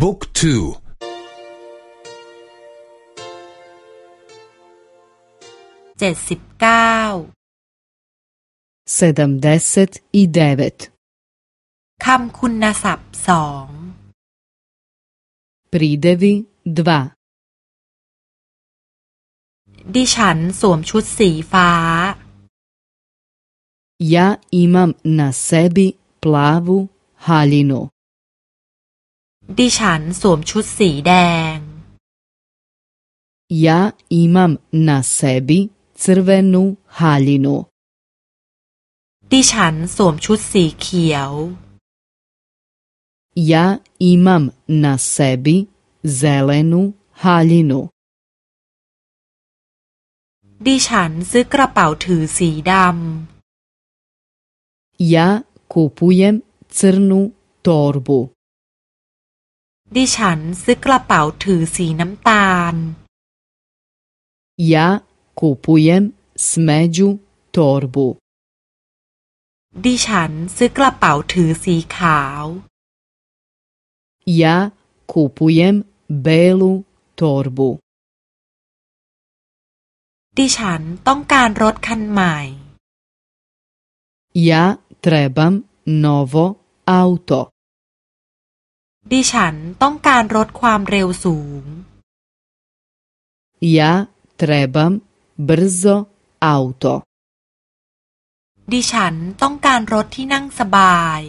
บุ๊กทูเจ็ดสิบเก้าเดมเดสคำคุณศัพท์สองป Pridevi 2ดิฉันสวมชุดสีฟ้า Ja imam na sebi plavu halinu ดิฉันสวมชุดสีแดง Ja imam na sebi crvenu haljinu. ดิฉันสวมชุดสีเขียว Ja imam na sebi zelenu haljinu. ดิฉันซื้อกระเป๋าถือสีดำ Ja kupujem crnu torbu. ดิฉันซื้อกระเป๋าถือสีน้ำตาล Я к у ู у е м с м มจูทอร์บ у ดิฉันซื้อกระเป๋าถือสีขาวย Я купуем белу торбу ดิฉันต้องการรถคันใหม่ยา Я требам н โ в อั у โตดิฉันต้องการลดความเร็วสูง Ja trebam brzo auto ดิฉันต้องการรถที่นั่งสบาย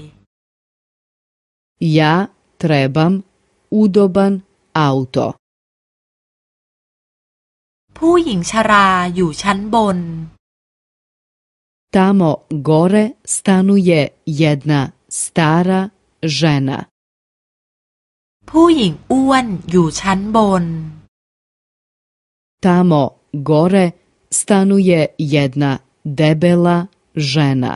เทรบัมอุด d o b a n auto ผู้หญิงชราอยู่ชั้นบน Tamo gore s t a n u เ e ดนาสตาร a r a ž e ผู้หญิงอ้วนอยู่ชั้นบน Tamo gore stanuje jedna debela žena.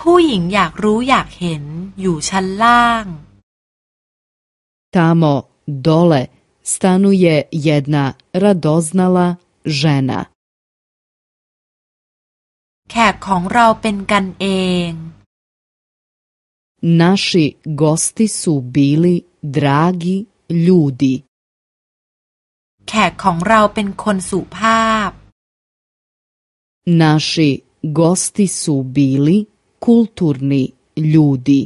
ผู้หญิง อยาก รู้ อยาก เห็น อยู่ ชั้น ล่าง Tamo dole stanuje jedna radoznala žena. แขกของเราเป็นกันเอง Naši gosti su bili dragi ljudi. แขกของเราเป็นคนสุภาพ Naši gosti su bili kulturni ljudi.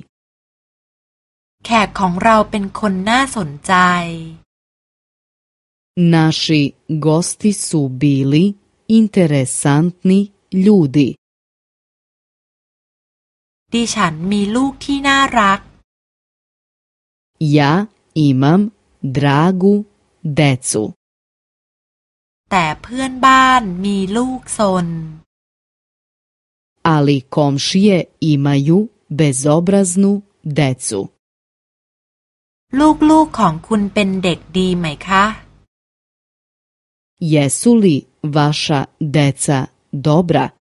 แขกของเราเป็นคนน่าสนใจ Naši gosti su bili interesantni ljudi. ดิฉันมีลูกที่น่ารักาอิมัมดรากูเดซูแต่เพื่อนบ้านมีลูกซนล l คอม m š i j อิมายูเบ z o บร a ซนูเดซูลูกๆของคุณเป็นเด็กดีไหมคะ Jesu li v a š าเดซ a ด o b r a